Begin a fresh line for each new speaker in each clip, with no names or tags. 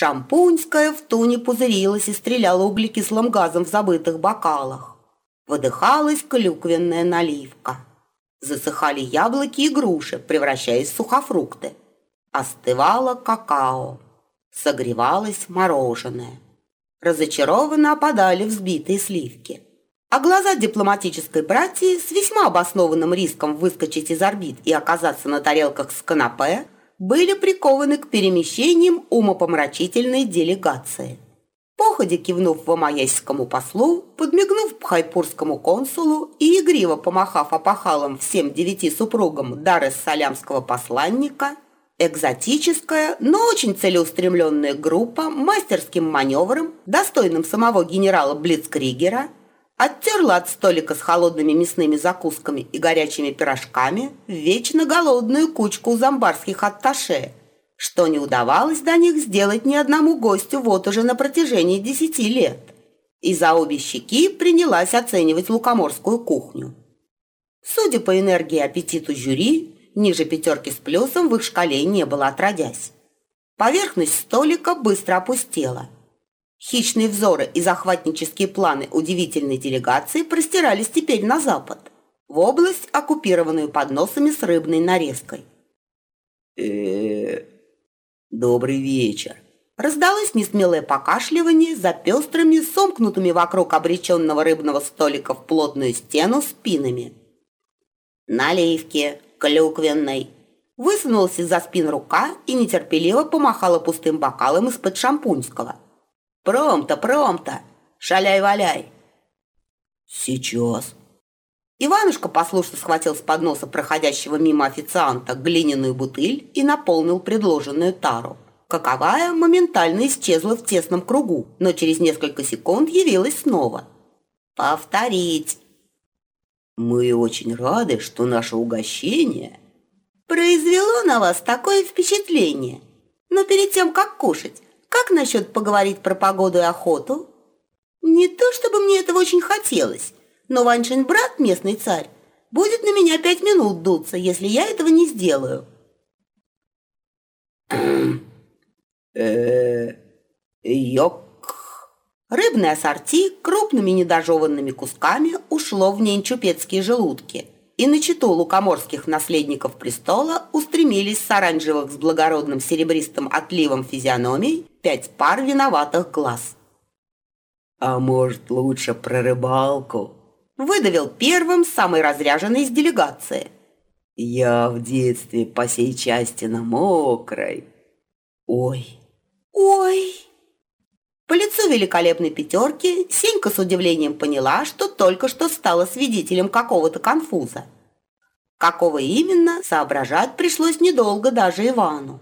Шампуньская в туне пузырилась и стреляла углекислым газом в забытых бокалах. Выдыхалась клюквенная наливка. Засыхали яблоки и груши, превращаясь в сухофрукты. Остывало какао. Согревалось мороженое. Разочарованно опадали взбитые сливки. А глаза дипломатической братьи с весьма обоснованным риском выскочить из орбит и оказаться на тарелках с канапе были прикованы к перемещениям умопомрачительной делегации. Походе кивнув вамаяйскому послу, подмигнув пхайпурскому консулу и игриво помахав опахалом всем девяти супругам Дар-эс-Салямского посланника – Экзотическая, но очень целеустремленная группа мастерским маневром, достойным самого генерала Блицкригера, оттерла от столика с холодными мясными закусками и горячими пирожками вечно голодную кучку замбарских атташе, что не удавалось до них сделать ни одному гостю вот уже на протяжении десяти лет. И за обе щеки принялась оценивать лукоморскую кухню. Судя по энергии и аппетиту жюри, Ниже пятерки с плюсом в их шкале не было отродясь. Поверхность столика быстро опустела. Хищные взоры и захватнические планы удивительной делегации простирались теперь на запад, в область, оккупированную подносами с рыбной нарезкой.
э добрый вечер!»
Раздалось несмелое покашливание за пестрыми, сомкнутыми вокруг обреченного рыбного столика в плотную стену спинами. «Наливки!» клюквенной. Высунулась из-за спин рука и нетерпеливо помахала пустым бокалом из-под шампуньского. «Промто, промто! Шаляй-валяй!»
«Сейчас!»
Иванушка послушно схватил с подноса проходящего мимо официанта глиняную бутыль и наполнил предложенную тару. Каковая моментально исчезла в тесном кругу, но через несколько секунд явилась снова. «Повторить!»
Мы очень рады, что наше угощение
произвело на вас такое впечатление. Но перед тем, как кушать, как насчет поговорить про погоду и охоту? Не то, чтобы мне этого очень хотелось, но Ваншин брат, местный царь, будет на меня пять минут дуться, если я этого не сделаю.
э Йок
Рыбное ассорти крупными недожеванными кусками ушло в ненчупецкие желудки, и на читу лукоморских наследников престола устремились с оранжевых с благородным серебристым отливом физиономий пять пар виноватых глаз.
«А может, лучше про рыбалку?»
Выдавил первым самый разряженный из делегации.
«Я в детстве по сей части на мокрой».
«Ой, ой!» По лицу великолепной пятерки Сенька с удивлением поняла, что только что стала свидетелем какого-то конфуза. Какого именно, соображать пришлось недолго даже Ивану.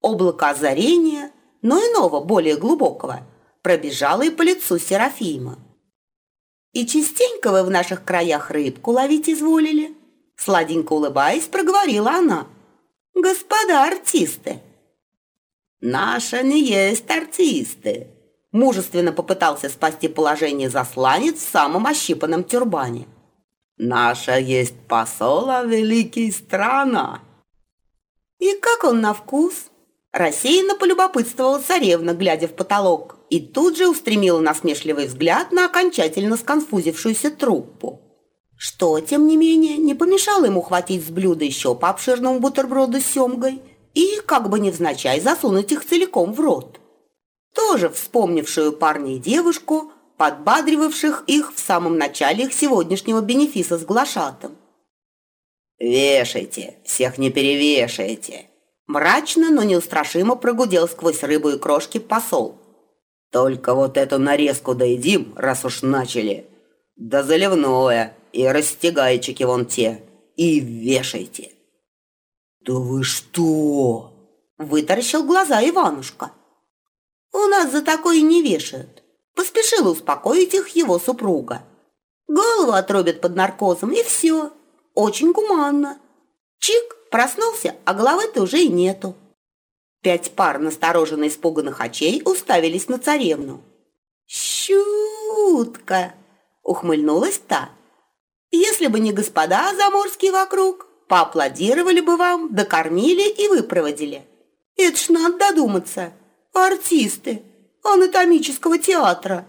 Облако озарения, но иного, более глубокого, пробежало и по лицу Серафима. «И частенько вы в наших краях рыбку ловить изволили?» Сладенько улыбаясь, проговорила она. «Господа артисты!» «Наша не есть артисты!» Мужественно попытался спасти положение засланец в самом ощипанном тюрбане.
«Наша есть посола великий страна!»
«И как он на вкус?» Рассеянно полюбопытствовала царевна, глядя в потолок, и тут же устремила насмешливый взгляд на окончательно сконфузившуюся труппу. Что, тем не менее, не помешало ему хватить с блюда еще по обширному бутерброду с семгой и, как бы невзначай, засунуть их целиком в рот тоже вспомнившую парня и девушку, подбадривавших их в самом начале их сегодняшнего бенефиса с глашатым.
«Вешайте, всех не перевешайте!»
Мрачно, но неустрашимо прогудел сквозь рыбу и крошки посол.
«Только вот эту нарезку доедим, раз уж начали. Да заливное, и растягайчики вон те, и вешайте!»
«Да вы что?» Вытаращил глаза Иванушка. У нас за такое не вешают. Поспешила успокоить их его супруга. Голову отрубят под наркозом, и все. Очень гуманно. Чик, проснулся, а головы-то уже и нету. Пять пар настороженно испуганных очей уставились на царевну. «Щутка!» — ухмыльнулась та. «Если бы не господа заморские вокруг, поаплодировали бы вам, докормили и выпроводили. Это ж надо додуматься. Артисты анатомического театра.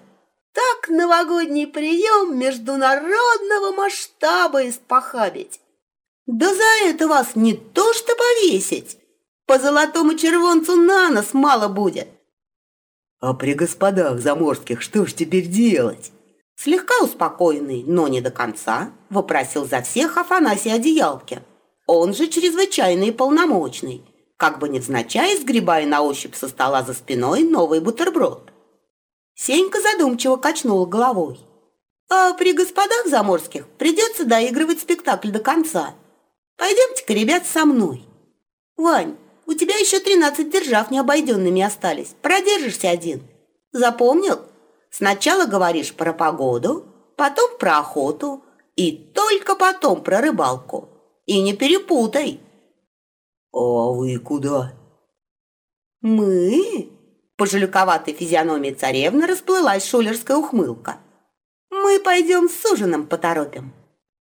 Так новогодний прием международного масштаба испохабить. Да за это вас не то что повесить, по золотому червонцу на нос мало будет.
А при господах заморских что ж теперь делать?
Слегка успокоенный, но не до конца, вопросил за всех Афанасий Одеялкин. Он же чрезвычайный и полномочный, как бы невзначай сгребая на ощупь со стола за спиной новый бутерброд. Сенька задумчиво качнула головой. А при господах заморских придется доигрывать спектакль до конца. Пойдемте-ка, ребят, со мной. Вань, у тебя еще тринадцать держав необойденными остались. Продержишься один. Запомнил? Сначала говоришь про погоду, потом про охоту и только потом про рыбалку. И не перепутай.
А вы куда?
Мы? По жуликоватой физиономии царевны расплылась шулерская ухмылка. Мы пойдем с ужином поторопим.